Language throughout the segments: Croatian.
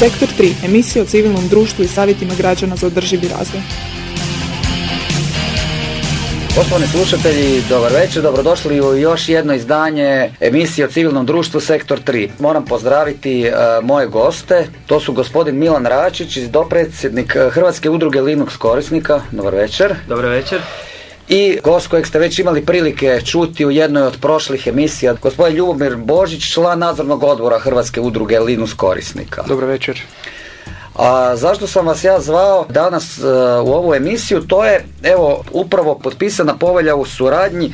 Sektor 3. Emisija o civilnom društvu i savjetima građana za održivi razvoj. Poštovani slušatelji, dobar večer, dobrodošli u još jedno izdanje emisije o civilnom društvu Sektor 3. Moram pozdraviti e, moje goste, to su gospodin Milan Račić, dopredsjednik e, Hrvatske udruge Linux korisnika. Dobar večer. Dobar večer. I gost kojeg ste već imali prilike čuti u jednoj od prošlih emisija, gospodin Ljubomir Božić, član nadzornog odbora Hrvatske udruge Linux korisnika. Dobar večer. A zašto sam vas ja zvao danas e, u ovu emisiju? To je evo upravo potpisana povelja u suradnji e,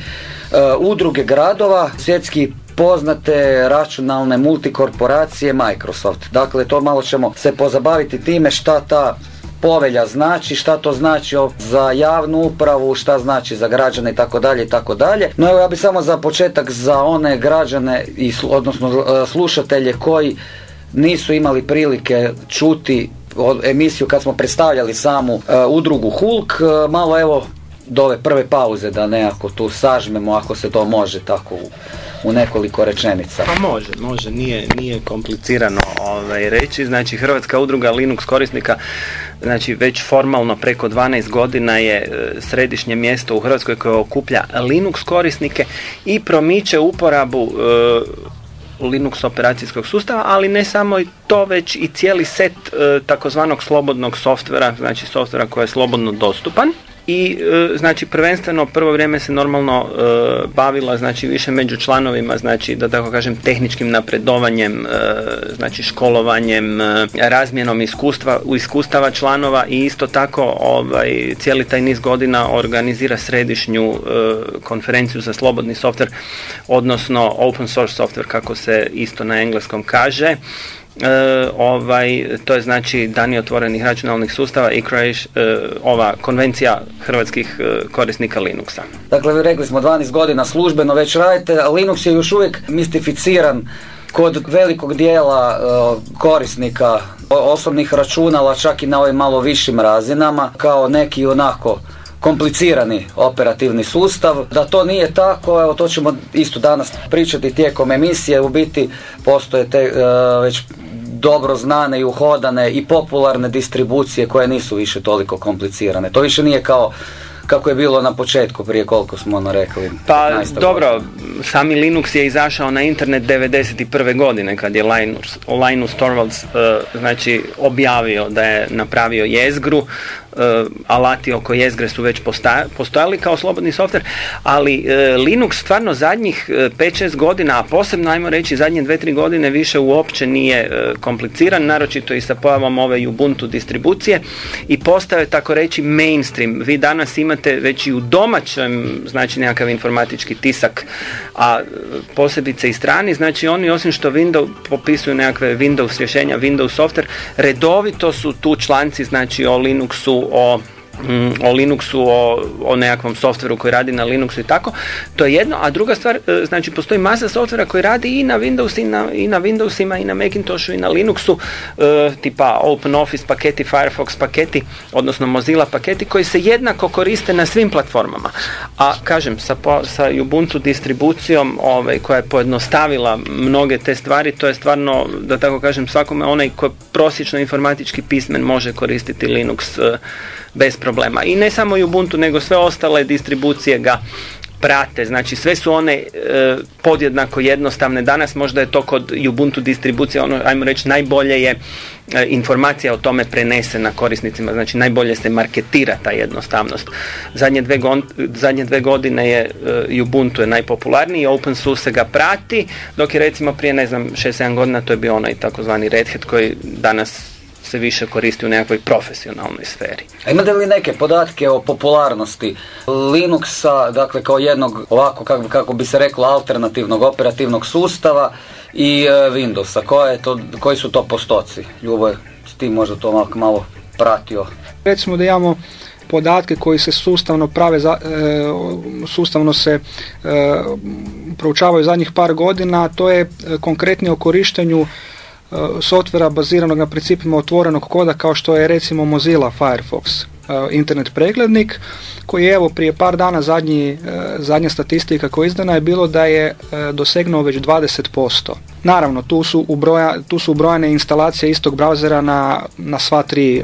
udruge gradova, svjetski poznate računalne multikorporacije Microsoft. Dakle, to malo ćemo se pozabaviti time šta ta povelja znači, šta to znači za javnu upravu, šta znači za građane i tako. No evo ja bi samo za početak za one građane i odnosno e, slušatelje koji nisu imali prilike čuti emisiju kad smo predstavljali samu uh, udrugu Hulk, uh, malo evo do ove prve pauze da nekako tu sažmemo ako se to može tako u, u nekoliko rečenica. Pa može, može, nije, nije komplicirano ovaj, reći. Znači Hrvatska udruga Linux korisnika znači već formalno preko 12 godina je e, središnje mjesto u Hrvatskoj koje okuplja Linux korisnike i promiče uporabu Linux operacijskog sustava, ali ne samo to, već i cijeli set e, takozvanog slobodnog softvera, znači softvera koji je slobodno dostupan i e, znači prvenstveno prvo vrijeme se normalno e, bavila znači više među članovima znači da tako kažem tehničkim napredovanjem e, znači školovanjem razmjenom iskustva u iskustava članova i isto tako ovaj cijeli taj niz godina organizira središnju konferenciju za slobodni softver odnosno open source software kako se isto na engleskom kaže E, ovaj, to je znači dani otvorenih računalnih sustava i Crash, e, ova konvencija hrvatskih e, korisnika Linuxa. Dakle, rekli smo 12 godina službeno već radite, a Linux je još uvijek mistificiran kod velikog dijela korisnika osobnih računala, čak i na ovim malo višim razinama, kao neki onako komplicirani operativni sustav. Da to nije tako, evo to ćemo isto danas pričati tijekom emisije, u biti postoje te već dobro znane i uhodane i popularne distribucije koje nisu više toliko komplicirane. To više nije kao kako je bilo na početku prije koliko smo ono rekli. Pa dobro, sami Linux je izašao na internet 91. godine kad je Linus, Linus Torvalds uh, znači objavio da je napravio jezgru alati oko jezgre su već postojali kao slobodni softver, ali e, Linux stvarno zadnjih 5-6 e, godina, a posebno ajmo reći zadnje 2-3 godine više uopće nije kompliciran, naročito i sa pojavom ove Ubuntu distribucije i postaje tako reći mainstream. Vi danas imate već i u domaćem znači nekakav informatički tisak, a posebice i strani, znači oni osim što Windows popisuju nekakve Windows rješenja, Windows software, redovito su tu članci znači o Linuxu, o mm, o Linuxu, o, o nekakvom softveru koji radi na Linuxu i tako. To je jedno, a druga stvar, e, znači postoji masa softvera koji radi i na Windows i na, i na Windowsima i na Macintoshu i na Linuxu, e, tipa OpenOffice paketi, Firefox paketi, odnosno Mozilla paketi koji se jednako koriste na svim platformama. A kažem, sa, sa Ubuntu distribucijom ovaj, koja je pojednostavila mnoge te stvari, to je stvarno, da tako kažem, svakome onaj ko prosječno informatički pismen može koristiti Linux e, bez problema. I ne samo Ubuntu, nego sve ostale distribucije ga prate, znači sve su one e, podjednako jednostavne. Danas možda je to kod Ubuntu distribucije, ono, ajmo reći, najbolje je e, informacija o tome prenesena korisnicima, znači najbolje se marketira ta jednostavnost. Zadnje dve, zadnje dve godine je e, Ubuntu je najpopularniji, Open Source ga prati, dok je recimo prije, ne znam, 6-7 godina to je bio onaj takozvani Red Hat koji danas se više koristi u nekakvoj profesionalnoj sferi. A imate li neke podatke o popularnosti Linuxa, dakle kao jednog ovako kako, kako bi se reklo alternativnog operativnog sustava i e, Windowsa? Koje to, koji su to postoci? Ljubo, ti možda to malo, malo pratio. Recimo da imamo podatke koji se sustavno prave, za, e, sustavno se e, proučavaju zadnjih par godina, to je konkretni o korištenju softvera baziranog na principima otvorenog koda kao što je recimo Mozilla Firefox. internet preglednik koji je evo prije par dana zadnji, zadnja statistika koja je izdana je bilo da je dosegnuo već 20%. Naravno, tu su, ubroja, tu su ubrojane instalacije istog brauzera na, na sva tri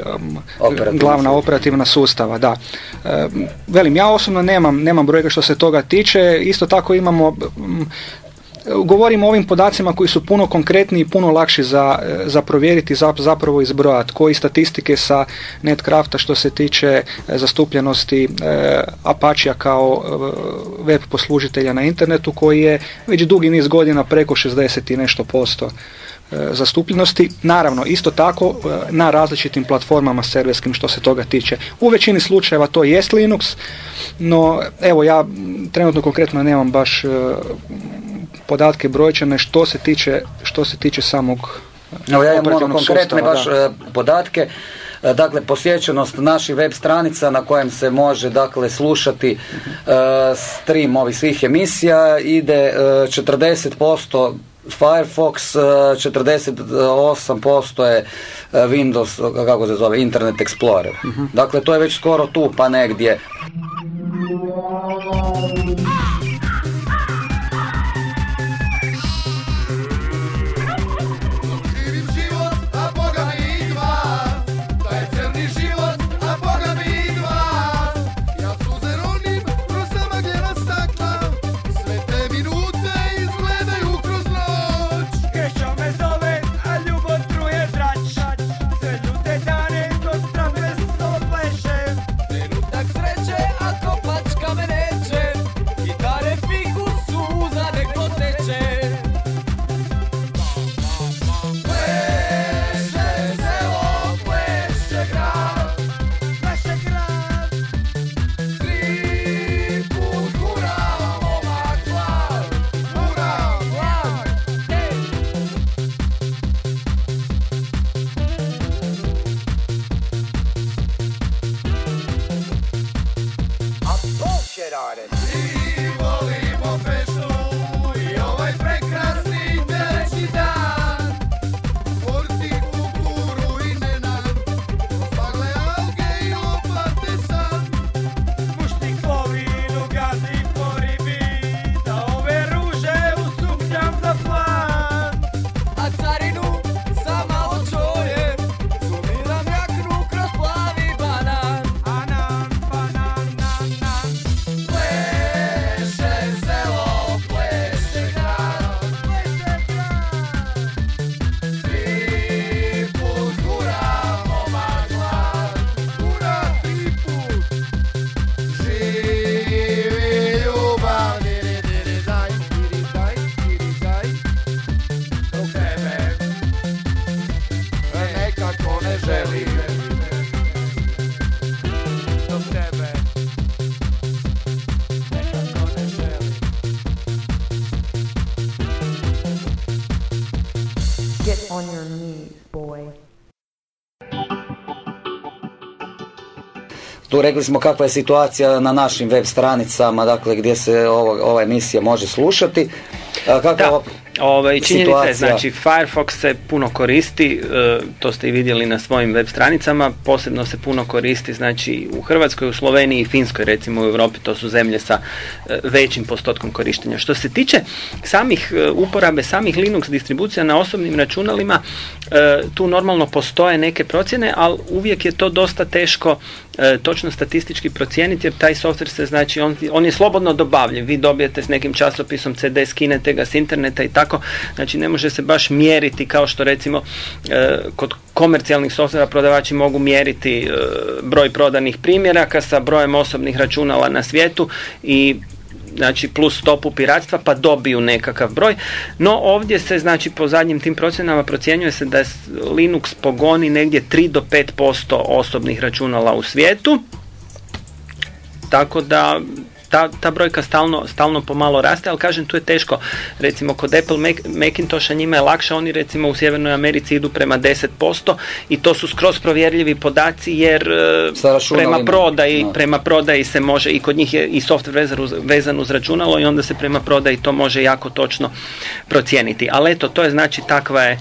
glavna operativna sustava. Da. velim, ja osobno nemam, nemam brojka što se toga tiče, isto tako imamo Govorim o ovim podacima koji su puno konkretniji i puno lakši za, za provjeriti, zapravo izbrojati. Koji statistike sa Netcrafta što se tiče e, zastupljenosti e, Apache kao web poslužitelja na internetu koji je već dugi niz godina preko 60 i nešto posto zastupljenosti. Naravno, isto tako na različitim platformama serverskim što se toga tiče. U većini slučajeva to jest Linux, no evo ja trenutno konkretno nemam baš podatke brojčane što se tiče, što se tiče samog Evo ja imam ono konkretne baš e, podatke. E, dakle, posjećenost naših web stranica na kojem se može dakle slušati uh, stream ovih svih emisija ide uh, 40% Firefox, 48% je Windows, kako se zove, Internet Explorer. Mhm. Dakle, to je već skoro tu pa negdje. artist. Tu rekli smo kakva je situacija na našim web stranicama, dakle gdje se ovo, ova emisija može slušati. Kakva Ovaj, činjenica je, znači Firefox se puno koristi, e, to ste i vidjeli na svojim web stranicama, posebno se puno koristi znači u Hrvatskoj, u Sloveniji i Finskoj recimo u Europi, to su zemlje sa e, većim postotkom korištenja. Što se tiče samih e, uporabe, samih Linux distribucija na osobnim računalima, tu normalno postoje neke procjene, ali uvijek je to dosta teško točno statistički procijeniti jer taj software se znači, on, on je slobodno dobavljen, vi dobijete s nekim časopisom CD, skinete ga s interneta i tako, znači ne može se baš mjeriti kao što recimo e, kod komercijalnih softvera prodavači mogu mjeriti e, broj prodanih primjeraka sa brojem osobnih računala na svijetu i znači plus stopu piratstva pa dobiju nekakav broj. No ovdje se znači po zadnjim tim procjenama procjenjuje se da Linux pogoni negdje 3 do 5% osobnih računala u svijetu. Tako da ta, ta brojka stalno, stalno pomalo raste, ali kažem tu je teško. Recimo kod Apple Mac, Macintosha njima je lakše, oni recimo u Sjevernoj Americi idu prema 10% i to su skroz provjerljivi podaci jer e, prema prodaji, prema prodaji se može i kod njih je i software vezan uz računalo i onda se prema prodaji to može jako točno procijeniti. Ali eto, to je znači takva je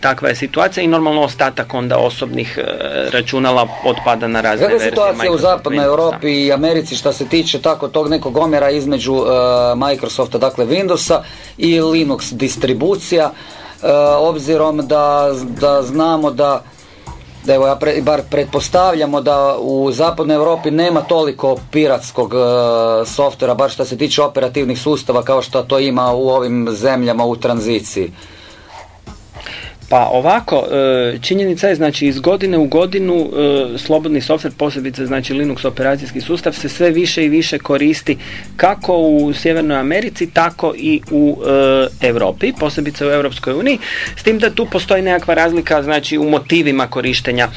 takva je situacija i normalno ostatak onda osobnih računala otpada na razne verzije. situacija u zapadnoj Europi i Americi što se tiče tako tog nekog omjera između Microsofta, dakle Windowsa i Linux distribucija, obzirom da, da znamo da da evo ja pre, bar pretpostavljamo da u zapadnoj Europi nema toliko piratskog uh, softvera, bar što se tiče operativnih sustava kao što to ima u ovim zemljama u tranziciji. Pa ovako, e, činjenica je znači iz godine u godinu e, slobodni softver, posebice znači Linux operacijski sustav se sve više i više koristi kako u Sjevernoj Americi, tako i u e, Europi, posebice u Europskoj uniji, s tim da tu postoji nekakva razlika znači u motivima korištenja.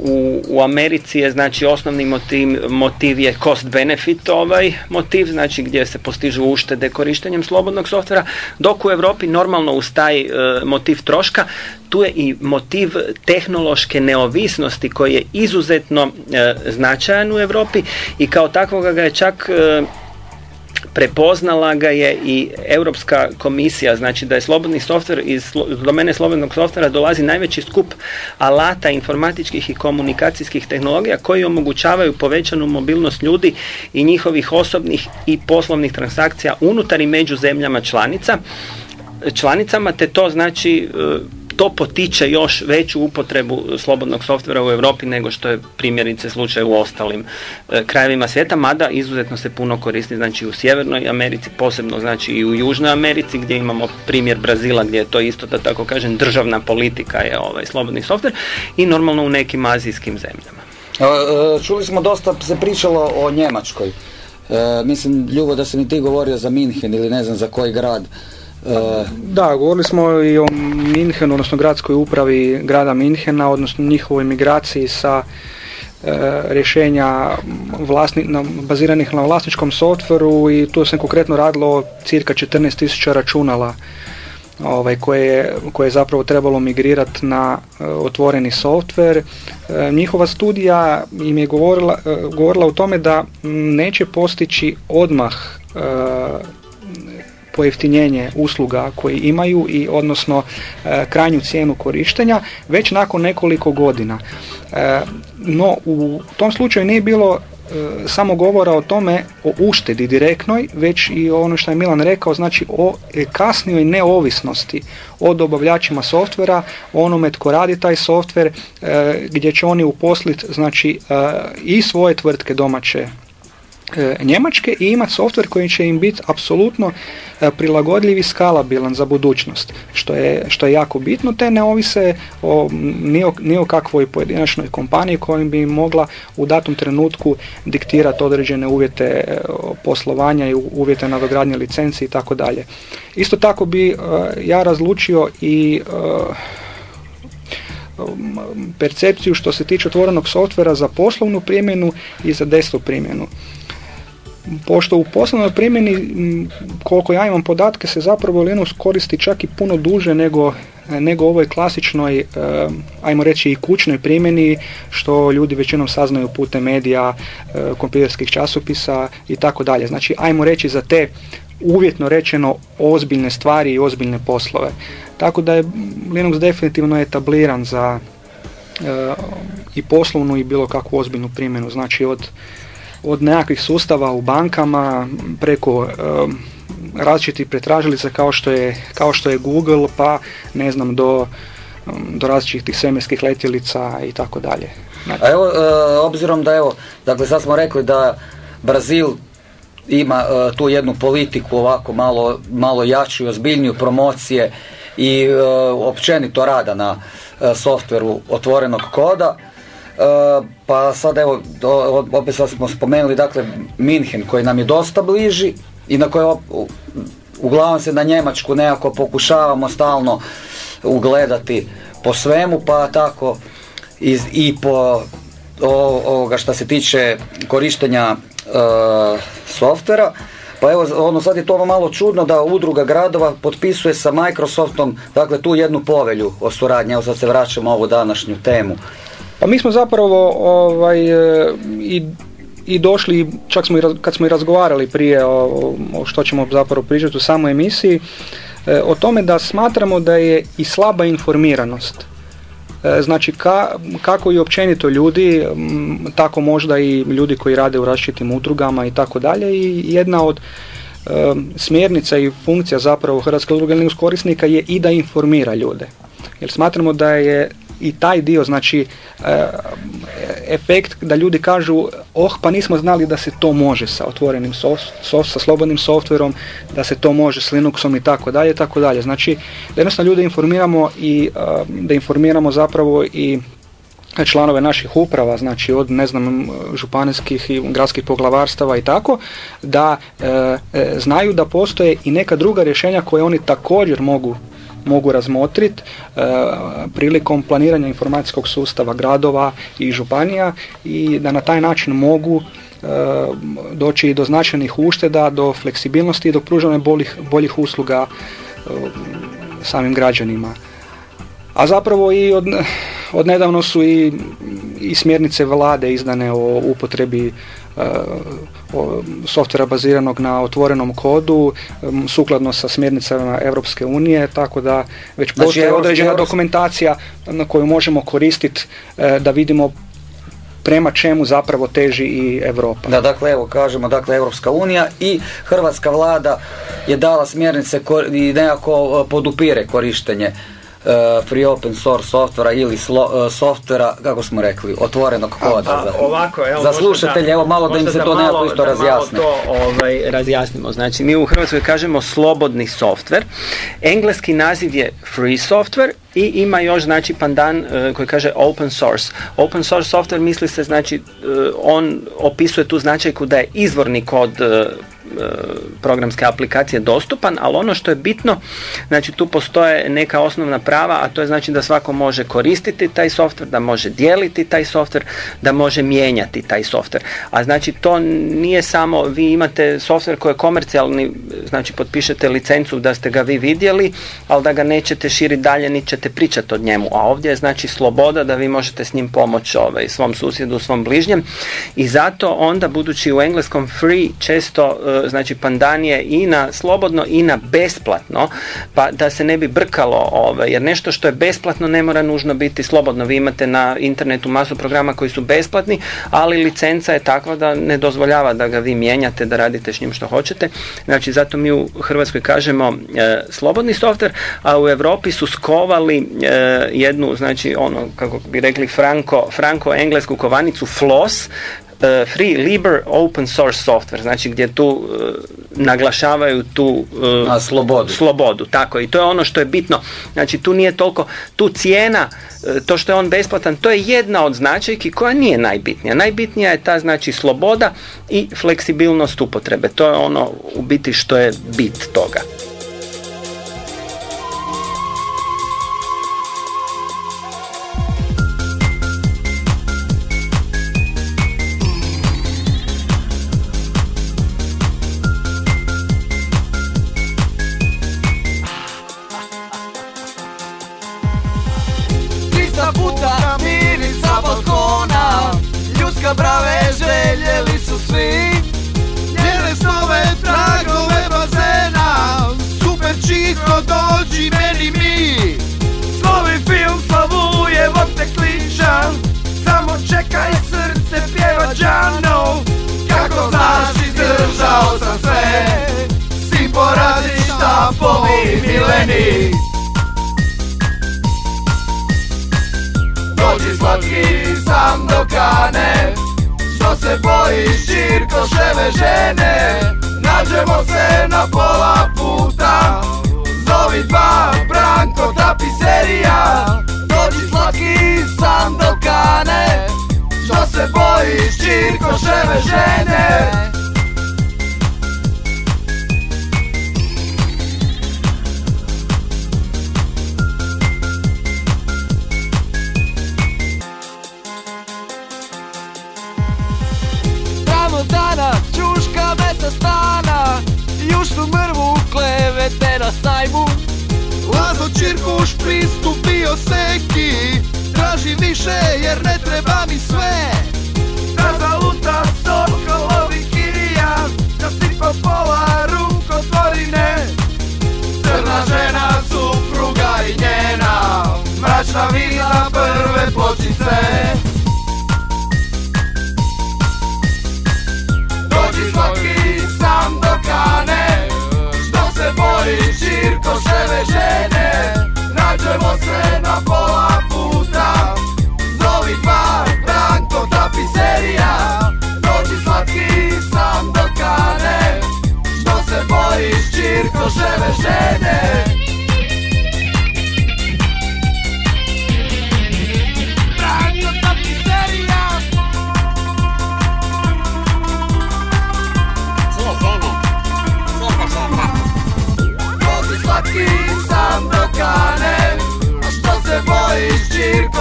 U, u Americi je znači osnovni motiv, motiv je cost benefit ovaj motiv, znači gdje se postižu uštede korištenjem slobodnog softvera, dok u Europi normalno uz taj motiv troška tu je i motiv tehnološke neovisnosti koji je izuzetno e, značajan u Europi i kao takvoga ga je čak e, prepoznala ga je i Europska komisija, znači da je slobodni softver iz domene slobodnog softvera dolazi najveći skup alata informatičkih i komunikacijskih tehnologija koji omogućavaju povećanu mobilnost ljudi i njihovih osobnih i poslovnih transakcija unutar i među zemljama članica članicama, te to znači e, to potiče još veću upotrebu slobodnog softvera u Europi nego što je primjerice slučaj u ostalim e, krajevima svijeta, mada izuzetno se puno koristi znači u Sjevernoj Americi, posebno znači i u Južnoj Americi gdje imamo primjer Brazila gdje je to isto da tako kažem državna politika je ovaj slobodni softver i normalno u nekim azijskim zemljama. E, čuli smo dosta se pričalo o Njemačkoj. mislim, Ljubo, da se mi ti govorio za Minhen ili ne znam za koji grad. E, da, govorili smo i o Minhenu, odnosno gradskoj upravi grada Minhena, odnosno njihovoj migraciji sa e, rješenja vlasni, na, baziranih na vlasničkom softveru i tu se konkretno radilo cirka 14.000 računala ovaj, koje, koje je zapravo trebalo migrirati na e, otvoreni softver. njihova studija im je govorila, govorila o tome da neće postići odmah pojeftinjenje usluga koji imaju i odnosno e, krajnju cijenu korištenja već nakon nekoliko godina. E, no u tom slučaju nije bilo e, samo govora o tome o uštedi direktnoj, već i ono što je Milan rekao, znači o kasnijoj neovisnosti o dobavljačima softvera, onome tko radi taj softver, gdje će oni uposliti znači i svoje tvrtke domaće Njemačke i imati softver koji će im biti apsolutno e, prilagodljiv i skalabilan za budućnost, što je, što je jako bitno, te ne ovise o, ni, o, kakvoj pojedinačnoj kompaniji kojim bi mogla u datom trenutku diktirati određene uvjete e, poslovanja i uvjete nadogradnje licenci i tako. Isto tako bi ja razlučio i percepciju što se tiče otvorenog softvera za poslovnu primjenu i za desktop primjenu pošto u poslovnoj primjeni, koliko ja imam podatke, se zapravo Linux koristi čak i puno duže nego, nego ovoj klasičnoj, ajmo reći i kućnoj primjeni, što ljudi većinom saznaju putem medija, kompjuterskih časopisa i tako dalje. Znači, ajmo reći za te uvjetno rečeno ozbiljne stvari i ozbiljne poslove. Tako da je Linux definitivno etabliran za i poslovnu i bilo kakvu ozbiljnu primjenu. Znači od od nekakvih sustava u bankama preko različitih pretražilica kao što je, kao što je Google pa ne znam do, do različitih svemirskih letjelica i tako dalje. A evo, e, obzirom da evo, dakle sad smo rekli da Brazil ima e, tu jednu politiku ovako malo, malo jaču i ozbiljniju promocije i e, općenito rada na softveru otvorenog koda pa sad evo, opet smo spomenuli dakle Minhen koji nam je dosta bliži i na koje uglavnom se na Njemačku nekako pokušavamo stalno ugledati po svemu pa tako iz, i po ovoga što se tiče korištenja uh, softvera pa evo, ono sad je to ono malo čudno da udruga gradova potpisuje sa Microsoftom, dakle tu jednu povelju o suradnji, evo sad se vraćamo ovu današnju temu. Pa mi smo zapravo ovaj, e, i, i došli, čak smo i, kad smo i razgovarali prije o, o što ćemo zapravo pričati u samoj emisiji, e, o tome da smatramo da je i slaba informiranost E, znači ka, kako i općenito ljudi, tako možda i ljudi koji rade u različitim udrugama i tako dalje i jedna od e, smjernica i funkcija zapravo Hrvatske udruge korisnika je i da informira ljude. Jer smatramo da je i taj dio, znači e, efekt da ljudi kažu oh pa nismo znali da se to može sa otvorenim soft, sa slobodnim softverom, da se to može s Linuxom i tako dalje, tako dalje. Znači da jednostavno ljude informiramo i e, da informiramo zapravo i članove naših uprava, znači od ne znam županijskih i gradskih poglavarstava i tako, da e, znaju da postoje i neka druga rješenja koje oni također mogu mogu razmotriti e, prilikom planiranja informacijskog sustava gradova i županija i da na taj način mogu e, doći do značajnih ušteda, do fleksibilnosti i do pružanja boljih, boljih usluga e, samim građanima. A zapravo i od, od nedavno su i, i smjernice vlade izdane o upotrebi softvera baziranog na otvorenom kodu sukladno sa smjernicama Europske unije, tako da već znači, postoji određena dokumentacija na koju možemo koristiti e, da vidimo prema čemu zapravo teži i Europa. Da, dakle, evo kažemo, dakle, Europska unija i Hrvatska vlada je dala smjernice i nekako e, podupire korištenje free open source softvera ili slo, e, softvera, kako smo rekli, otvorenog koda. za, ovako, evo, za slušatelje, evo malo da im se to nekako isto razjasni. to ovaj, razjasnimo. Znači, mi u Hrvatskoj kažemo slobodni softver. Engleski naziv je free software i ima još znači pandan e, koji kaže open source. Open source software misli se znači on opisuje tu značajku da je izvorni kod E, programske aplikacije dostupan, ali ono što je bitno, znači tu postoje neka osnovna prava, a to je znači da svako može koristiti taj softver, da može dijeliti taj softver, da može mijenjati taj softver. A znači to nije samo, vi imate softver koji je komercijalni, znači potpišete licencu da ste ga vi vidjeli, ali da ga nećete širiti dalje, ni ćete pričati od njemu. A ovdje je znači sloboda da vi možete s njim pomoći ovaj, svom susjedu, svom bližnjem i zato onda budući u engleskom free često e, znači pandanije i na slobodno i na besplatno, pa da se ne bi brkalo, ovaj, jer nešto što je besplatno ne mora nužno biti slobodno. Vi imate na internetu masu programa koji su besplatni, ali licenca je takva da ne dozvoljava da ga vi mijenjate, da radite s njim što hoćete. Znači zato mi u Hrvatskoj kažemo e, slobodni softver, a u Europi su skovali e, jednu, znači ono, kako bi rekli franko, franko englesku kovanicu FLOSS, E, free liber open source software, znači gdje tu e, naglašavaju tu uh, slobodu. slobodu. Tako i to je ono što je bitno. Znači tu nije toliko, tu cijena, to što je on besplatan, to je jedna od značajki koja nije najbitnija. Najbitnija je ta znači sloboda i fleksibilnost upotrebe. To je ono u biti što je bit toga. Džano Kako znaš izdržao sam sve. Si poradi štapovi mileni. Dođi slatki sam do kane. Što se bojiš širkoševe žene Nađemo se na pola puta. Zovi dva Branko tapiserija Dođi slatki sam do kane Što se bojiš širkoševe žene? Stana Jušnu mrvu klevete na sajmu. Lazo Čirkuš pristupio seki tražim više jer ne treba mi sve. Da zaluta toliko lovi kirija Da stipa pola ruko otvorine Crna žena, supruga i njena Mračna vila prve pločice. Dođi svaki sam do kane Što se bori, Irko, ševe žene Nađemo se na pola Zovi dva Branko tapiserija. Dođi slatki sam do kane Što se boriš Čirkoševe žene. Branko tapiserija. Dođi slatki sam do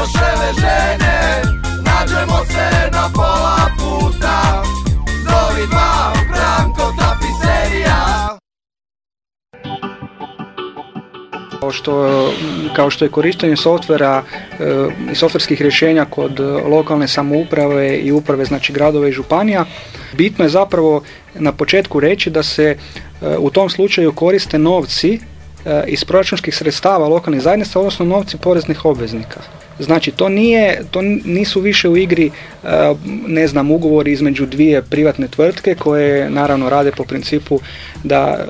Čirkoševe žene Nađemo se na pola puta. Zovi dva Branko tapiserija. Kao što, kao što je korištenje softvera e, i softverskih rješenja kod lokalne samouprave i uprave, znači gradova i županija, bitno je zapravo na početku reći da se e, u tom slučaju koriste novci e, iz proračunskih sredstava lokalnih zajednica, odnosno novci poreznih obveznika. Znači to nije, to nisu više u igri e, ne znam ugovori između dvije privatne tvrtke koje naravno rade po principu da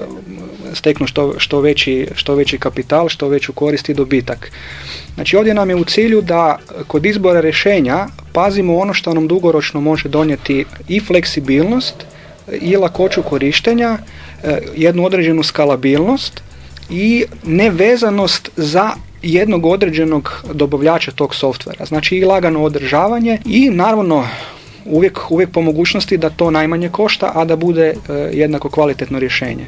steknu što, što, veći, što veći kapital, što veću korist i dobitak. Znači ovdje nam je u cilju da kod izbora rješenja pazimo ono što nam dugoročno može donijeti i fleksibilnost i lakoću korištenja, e, jednu određenu skalabilnost i nevezanost za jednog određenog dobavljača tog softvera. Znači i lagano održavanje i naravno uvijek, uvijek po mogućnosti da to najmanje košta, a da bude e, jednako kvalitetno rješenje.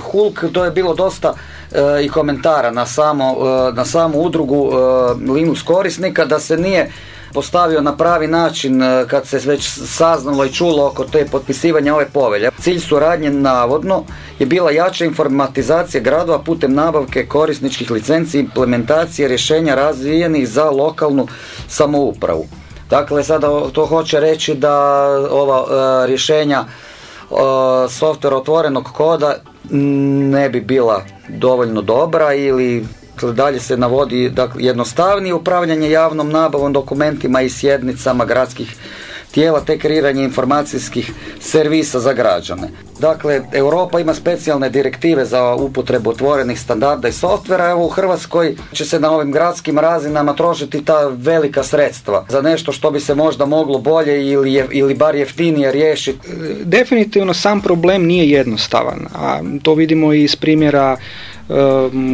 Hulk, to je bilo dosta e, i komentara na, samo, e, na samu udrugu e, Linux korisnika da se nije postavio na pravi način kad se već saznalo i čulo oko te potpisivanja ove povelje. Cilj suradnje navodno je bila jača informatizacija gradova putem nabavke korisničkih licenci i implementacije rješenja razvijenih za lokalnu samoupravu. Dakle, sada to hoće reći da ova rješenja software otvorenog koda ne bi bila dovoljno dobra ili dalje se navodi dakle, jednostavnije upravljanje javnom nabavom dokumentima i sjednicama gradskih tijela te kreiranje informacijskih servisa za građane. Dakle, Europa ima specijalne direktive za upotrebu otvorenih standarda i softvera. Evo u Hrvatskoj će se na ovim gradskim razinama trošiti ta velika sredstva za nešto što bi se možda moglo bolje ili, ili bar jeftinije riješiti. Definitivno sam problem nije jednostavan, a to vidimo i iz primjera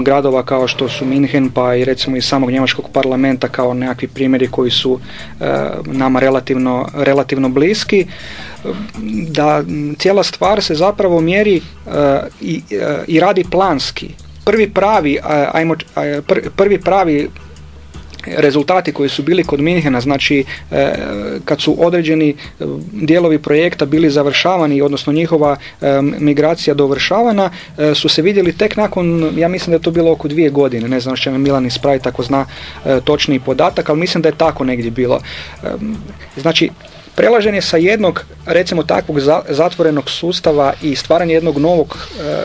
gradova kao što su Minhen pa i recimo iz samog njemačkog parlamenta kao nekakvi primjeri koji su nama relativno, relativno bliski. Da cijela stvar se zapravo mjeri i, i radi planski. Prvi pravi prvi pravi rezultati koji su bili kod Minhena, znači e, kad su određeni e, dijelovi projekta bili završavani, odnosno njihova e, migracija dovršavana, su se vidjeli tek nakon, ja mislim da je to bilo oko dvije godine, ne znam što me Milan ispraviti ako zna točniji podatak, ali mislim da je tako negdje bilo. Znači, Prelaženje sa jednog, recimo takvog zatvorenog sustava i stvaranje jednog novog, e,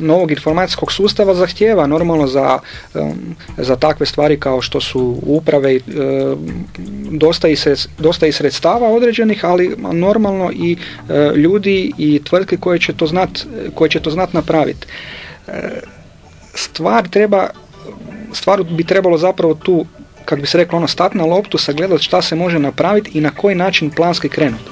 novog informacijskog sustava zahtjeva normalno za, za takve stvari kao što su uprave, e, dosta, i dosta i sredstava određenih, ali normalno i e, ljudi i tvrtke koje će to znat, koje će to znat napraviti. Stvar treba stvar bi trebalo zapravo tu kako bi se reklo ono, stati na loptu, sagledati šta se može napraviti i na koji način planski krenuti.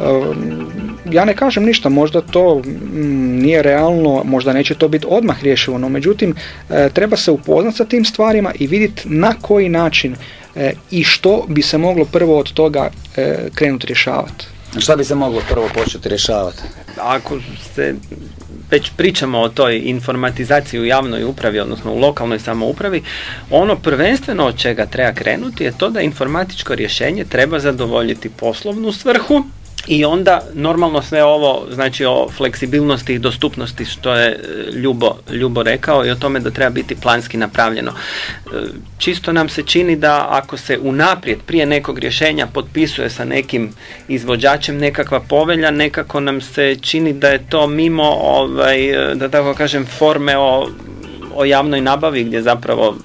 Ehm, ja ne kažem ništa, možda to mm, nije realno, možda neće to biti odmah rješivo, no međutim e, treba se upoznati sa tim stvarima i vidjeti na koji način e, i što bi se moglo prvo od toga e, krenuti rješavati. Šta bi se moglo prvo početi rješavati? Ako se već pričamo o toj informatizaciji u javnoj upravi, odnosno u lokalnoj samoupravi, ono prvenstveno od čega treba krenuti je to da informatičko rješenje treba zadovoljiti poslovnu svrhu, i onda normalno sve ovo, znači o fleksibilnosti i dostupnosti što je e, Ljubo, Ljubo rekao i o tome da treba biti planski napravljeno. E, čisto nam se čini da ako se unaprijed prije nekog rješenja potpisuje sa nekim izvođačem nekakva povelja, nekako nam se čini da je to mimo ovaj, e, da tako kažem forme o, o javnoj nabavi gdje zapravo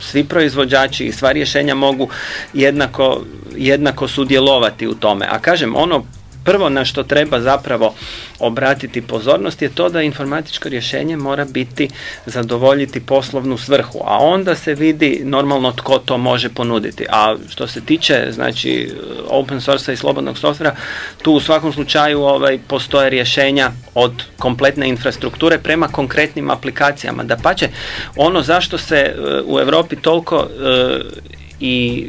svi proizvođači i sva rješenja mogu jednako, jednako sudjelovati u tome. A kažem, ono prvo na što treba zapravo obratiti pozornost je to da informatičko rješenje mora biti zadovoljiti poslovnu svrhu, a onda se vidi normalno tko to može ponuditi. A što se tiče znači open source i slobodnog softvera, tu u svakom slučaju ovaj postoje rješenja od kompletne infrastrukture prema konkretnim aplikacijama. Da pače, ono zašto se e, u Europi toliko e, i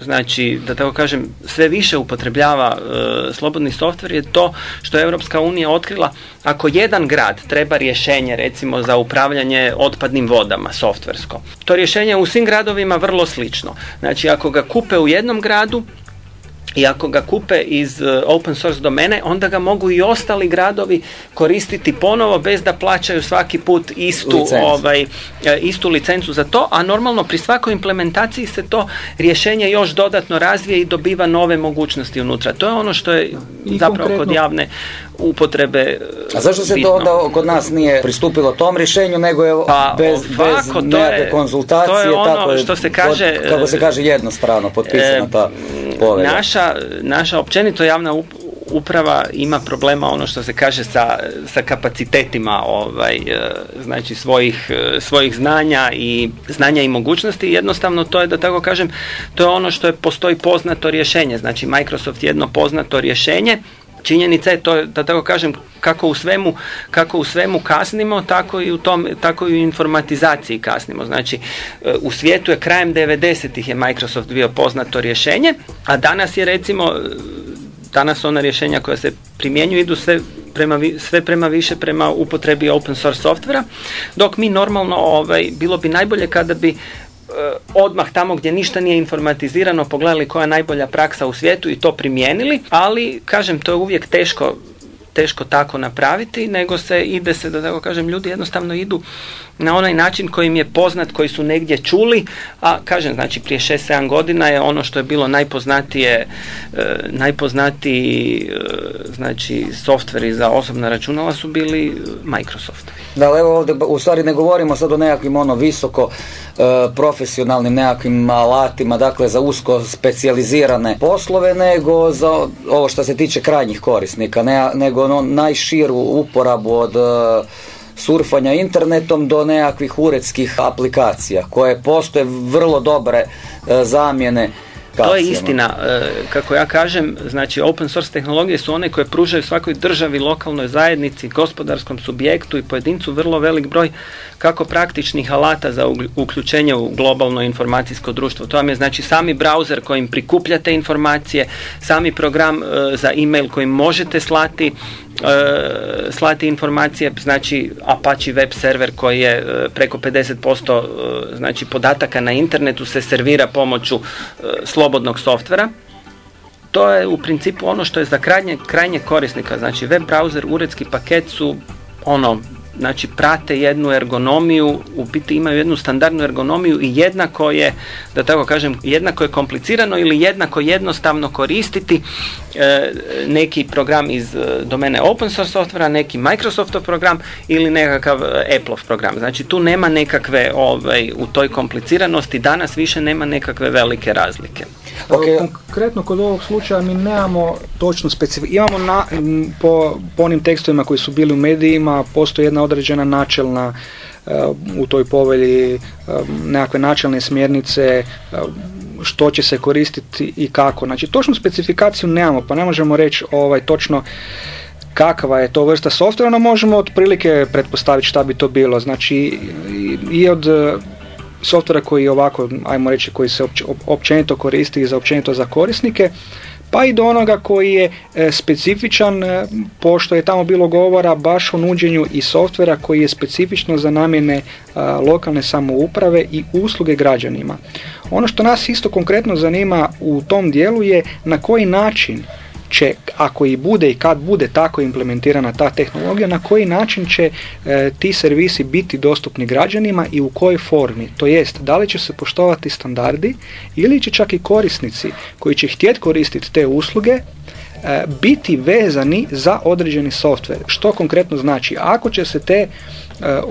znači da tako kažem sve više upotrebljava e, slobodni softver je to što je Europska unija otkrila. Ako jedan grad treba rješenje recimo za upravljanje otpadnim vodama softversko to rješenje je u svim gradovima vrlo slično. Znači ako ga kupe u jednom gradu i ako ga kupe iz e, open source domene, onda ga mogu i ostali gradovi koristiti ponovo bez da plaćaju svaki put istu, ovaj, e, istu licencu za to, a normalno pri svakoj implementaciji se to rješenje još dodatno razvije i dobiva nove mogućnosti unutra. To je ono što je zapravo kod javne upotrebe e, A zašto se to onda kod nas nije pristupilo tom rješenju, nego je pa, bez, bez nekakve konzultacije, to je ono tako što se kaže, kako se kaže jednostrano potpisana ta povelja. Naša naša, općenito javna uprava ima problema ono što se kaže sa, sa kapacitetima ovaj, e, znači svojih, e, svojih znanja i znanja i mogućnosti. Jednostavno to je da tako kažem to je ono što je postoji poznato rješenje. Znači Microsoft jedno poznato rješenje činjenica je to da tako kažem kako u svemu kako u svemu kasnimo tako i u tom tako i u informatizaciji kasnimo. Znači e, u svijetu je krajem 90-ih je Microsoft bio poznato rješenje a danas je recimo danas ona rješenja koja se primjenjuju idu sve prema, sve prema više prema upotrebi open source softvera dok mi normalno ovaj, bilo bi najbolje kada bi odmah tamo gdje ništa nije informatizirano pogledali koja je najbolja praksa u svijetu i to primijenili, ali kažem to je uvijek teško teško tako napraviti, nego se ide se, da tako kažem, ljudi jednostavno idu na onaj način koji im je poznat, koji su negdje čuli, a kažem, znači prije 6-7 godina je ono što je bilo najpoznatije, e, najpoznatiji e, znači softveri za osobna računala su bili Microsoft. Da, ali evo ovdje u stvari ne govorimo sad o nekakvim ono visoko e, profesionalnim nekakvim alatima, dakle za usko specijalizirane poslove, nego za ovo što se tiče krajnjih korisnika, ne, nego ono najširu uporabu od surfanja internetom do nekakvih uredskih aplikacija koje postoje vrlo dobre e, zamjene to je istina. E, kako ja kažem, znači open source tehnologije su one koje pružaju svakoj državi, lokalnoj zajednici, gospodarskom subjektu i pojedincu vrlo velik broj kako praktičnih alata za uključenje u globalno informacijsko društvo. To vam je znači sami browser kojim prikupljate informacije, sami program e, za e-mail kojim možete slati slati informacije, znači Apache web server koji je e, preko 50% e, znači podataka na internetu se servira pomoću slobodnog softvera. To je u principu ono što je za krajnje, krajnje korisnika, znači web browser, uredski paket su ono znači prate jednu ergonomiju, u biti imaju jednu standardnu ergonomiju i jednako je, da tako kažem, jednako je komplicirano ili jednako jednostavno koristiti e, neki program iz e, domene open source softvera, neki Microsoftov program ili nekakav e, Appleov program. Znači tu nema nekakve ovaj, u toj kompliciranosti, danas više nema nekakve velike razlike. Okay. Konkretno kod ovog slučaja mi nemamo točno specifično, imamo na, po, po onim tekstovima koji su bili u medijima, postoji jedna određena načelna uh, u toj povelji uh, nekakve načelne smjernice uh, što će se koristiti i kako. Znači točnu specifikaciju nemamo, pa ne možemo reći ovaj točno kakva je to vrsta softvera, no možemo otprilike pretpostaviti šta bi to bilo. Znači i od softvera koji ovako, ajmo reći, koji se općenito koristi za općenito za korisnike, pa i do onoga koji je e, specifičan, e, pošto je tamo bilo govora baš o nuđenju i softvera koji je specifično za namjene lokalne samouprave i usluge građanima. Ono što nas isto konkretno zanima u tom dijelu je na koji način će, ako i bude i kad bude tako implementirana ta tehnologija, na koji način će e, ti servisi biti dostupni građanima i u kojoj formi. To jest, da li će se poštovati standardi ili će čak i korisnici koji će htjeti koristiti te usluge e, biti vezani za određeni software. Što konkretno znači? Ako će se te e,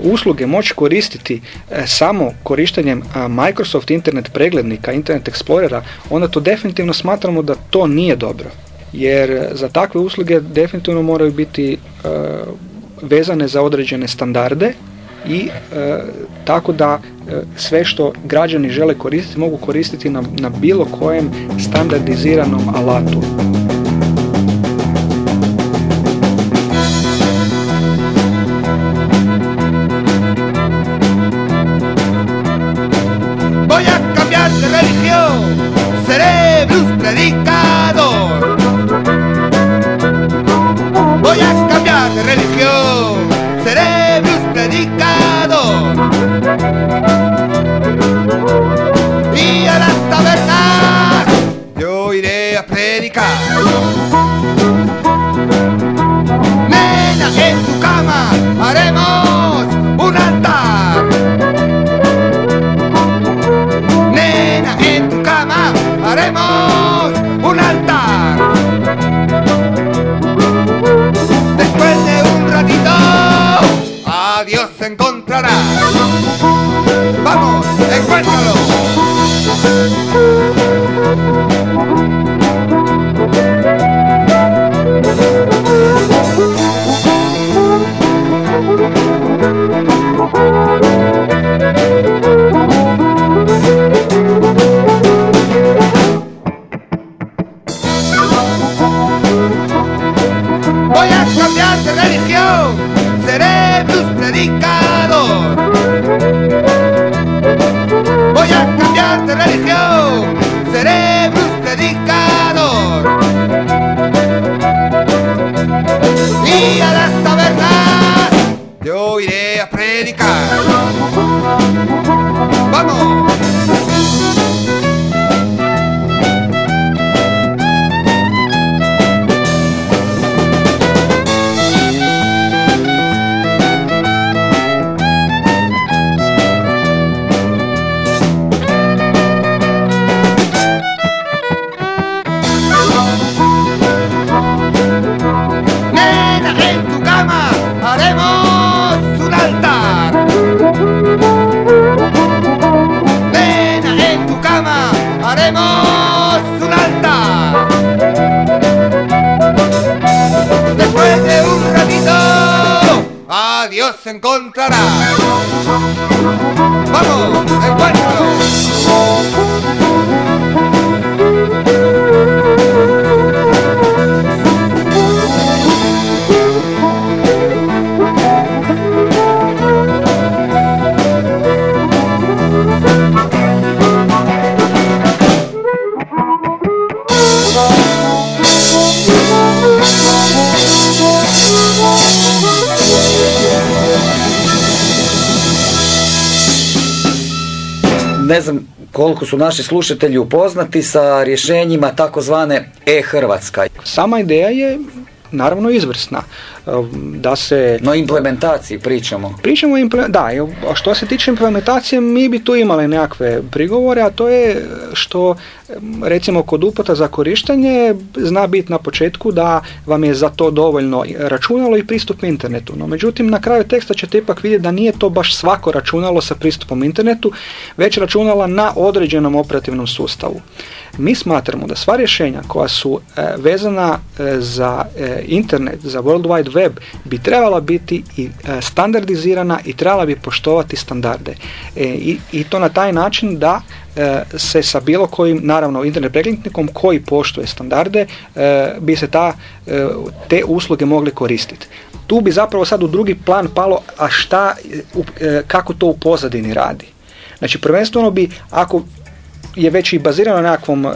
usluge moći koristiti e, samo korištenjem Microsoft Internet preglednika, Internet Explorera, onda to definitivno smatramo da to nije dobro. Jer za takve usluge definitivno moraju biti vezane za određene standarde i e, tako da e, sve što građani žele koristiti mogu koristiti na, na bilo kojem standardiziranom alatu. De religión, seré predicado. Ne znam koliko su naši slušatelji upoznati sa rješenjima takozvane e-Hrvatska. Sama ideja je naravno izvrsna. Da se No implementaciji pričamo. Pričamo o da, a što se tiče implementacije, mi bi tu imali nekakve prigovore, a to je što recimo kod uputa za korištenje zna biti na početku da vam je za to dovoljno računalo i pristup internetu. No međutim na kraju teksta ćete ipak vidjeti da nije to baš svako računalo sa pristupom internetu, već računala na određenom operativnom sustavu. Mi smatramo da sva rješenja koja su e, vezana e, za e, internet, za World Wide Web bi trebala biti i e, standardizirana i trebala bi poštovati standarde. E, i, I to na taj način da e, se sa bilo kojim, naravno internet preglednikom koji poštuje standarde, e, bi se ta, e, te usluge mogli koristiti. Tu bi zapravo sad u drugi plan palo, a šta, e, kako to u pozadini radi. Znači prvenstveno bi, ako je već i bazirano na nekakvom e,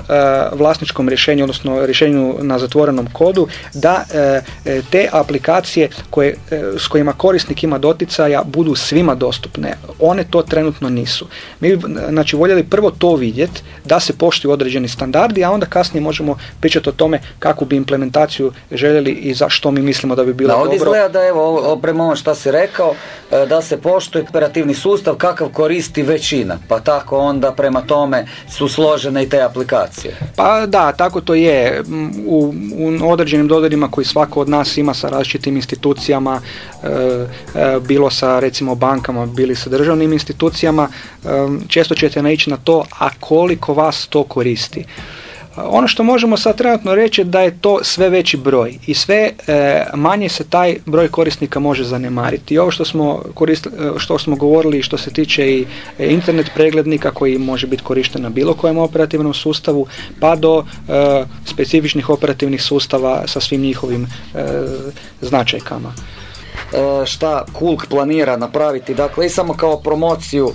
vlasničkom rješenju, odnosno rješenju na zatvorenom kodu, da e, e, te aplikacije koje, e, s kojima korisnik ima doticaja budu svima dostupne. One to trenutno nisu. Mi bi znači, voljeli prvo to vidjeti, da se poštuju određeni standardi, a onda kasnije možemo pričati o tome kakvu bi implementaciju željeli i za što mi mislimo da bi bilo Da, ovdje dobro. izgleda da evo, prema ovom što si rekao, e, da se poštuje operativni sustav kakav koristi većina. Pa tako onda prema tome su složene i te aplikacije. Pa da, tako to je. U, u određenim dodirima koji svako od nas ima sa različitim institucijama, e, e, bilo sa recimo bankama, bili sa državnim institucijama, e, često ćete naići na to, a koliko vas to koristi. Ono što možemo sad trenutno reći da je to sve veći broj i sve e, manje se taj broj korisnika može zanemariti. I ovo što smo, korist, e, što smo govorili što se tiče i e, internet preglednika koji može biti korišten na bilo kojem operativnom sustavu pa do specifičnih operativnih sustava sa svim njihovim značajkama. šta Kulk planira napraviti, dakle i samo kao promociju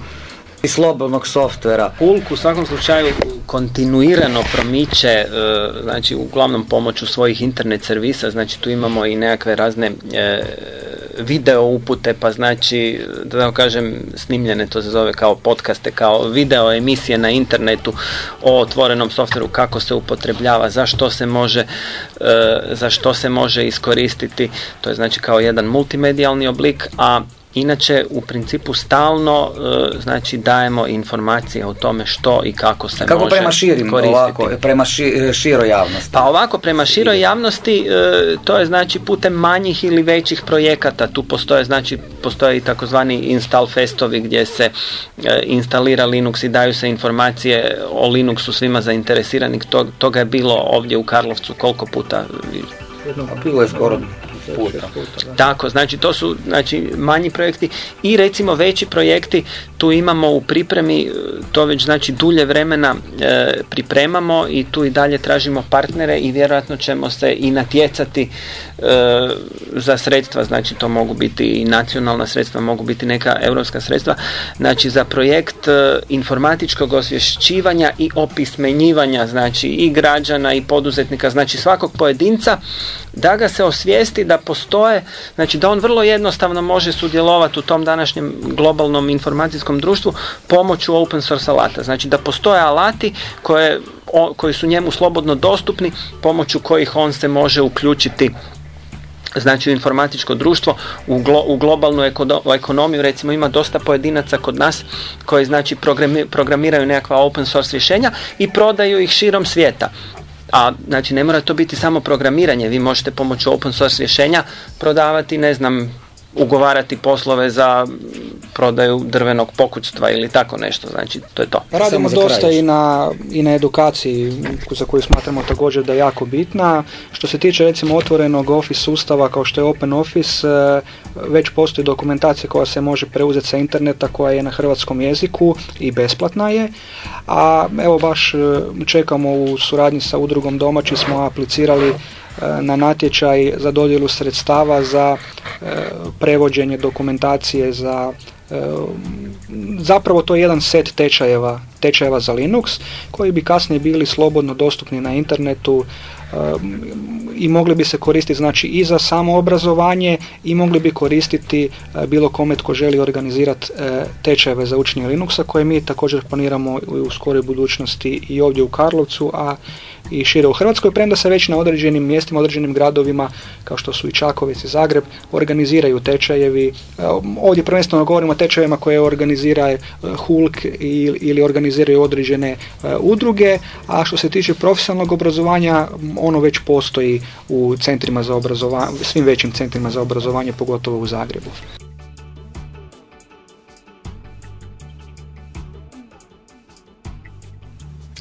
i slobodnog softvera. Hulk u svakom slučaju kontinuirano promiče, e, znači uglavnom pomoću svojih internet servisa, znači tu imamo i nekakve razne e, video upute, pa znači, da tako kažem, snimljene, to se zove kao podcaste, kao video emisije na internetu o otvorenom softveru, kako se upotrebljava, zašto se može, e, za što se može iskoristiti, to je znači kao jedan multimedijalni oblik, a Inače, u principu stalno e, znači dajemo informacije o tome što i kako se kako može prema širim, koristiti. ovako, prema ši, široj javnosti? Pa ovako, prema široj javnosti e, to je znači putem manjih ili većih projekata. Tu postoje znači postoje i takozvani install festovi gdje se e, instalira Linux i daju se informacije o Linuxu svima zainteresiranih. toga je bilo ovdje u Karlovcu koliko puta? Bilo je skoro tako, znači to su znači, manji projekti i recimo veći projekti, tu imamo u pripremi, e, to već znači dulje vremena e, pripremamo i tu i dalje tražimo partnere i vjerojatno ćemo se i natjecati e, za sredstva, znači to mogu biti i nacionalna sredstva, mogu biti neka europska sredstva, znači za projekt informatičkog osvješćivanja i opismenjivanja, znači i građana i poduzetnika, znači svakog pojedinca da ga se osvijesti da postoje, znači da on vrlo jednostavno može sudjelovati u tom današnjem globalnom informacijskom društvu pomoću open source alata. Znači da postoje alati koje, koji su njemu slobodno dostupni, pomoću kojih on se može uključiti znači u informatičko društvo, u, u globalnu ekonomiju, recimo ima dosta pojedinaca kod nas koji znači programiraju nekakva open source rješenja i prodaju ih širom svijeta. A znači ne mora to biti samo programiranje, vi možete pomoću open source rješenja prodavati, ne znam, ugovarati poslove za prodaju drvenog pokućstva ili tako nešto, znači to je to. Radimo dosta i na, i na edukaciji za koju smatramo također da je jako bitna. Što se tiče recimo otvorenog office sustava kao što je Open Office, e, već postoji dokumentacija koja se može preuzeti sa interneta koja je na hrvatskom jeziku i besplatna je. A evo baš e, čekamo u suradnji sa udrugom domaći smo aplicirali na natječaj za dodjelu sredstava za e, prevođenje dokumentacije za e, zapravo to je jedan set tečajeva, tečajeva za Linux koji bi kasnije bili slobodno dostupni na internetu i mogli bi se koristiti znači i za samo obrazovanje i mogli bi koristiti bilo kome tko želi organizirati tečajeve za učenje Linuxa koje mi također planiramo u skoroj budućnosti i ovdje u Karlovcu, a i šire u Hrvatskoj, premda se već na određenim mjestima, određenim gradovima, kao što su i Čakovec i Zagreb, organiziraju tečajevi. E, ovdje prvenstveno govorimo o tečajevima koje organizira e, Hulk ili organiziraju određene e, udruge, a što se tiče profesionalnog obrazovanja, ono već postoji u centrima za obrazovanje, svim većim centrima za obrazovanje, pogotovo u Zagrebu.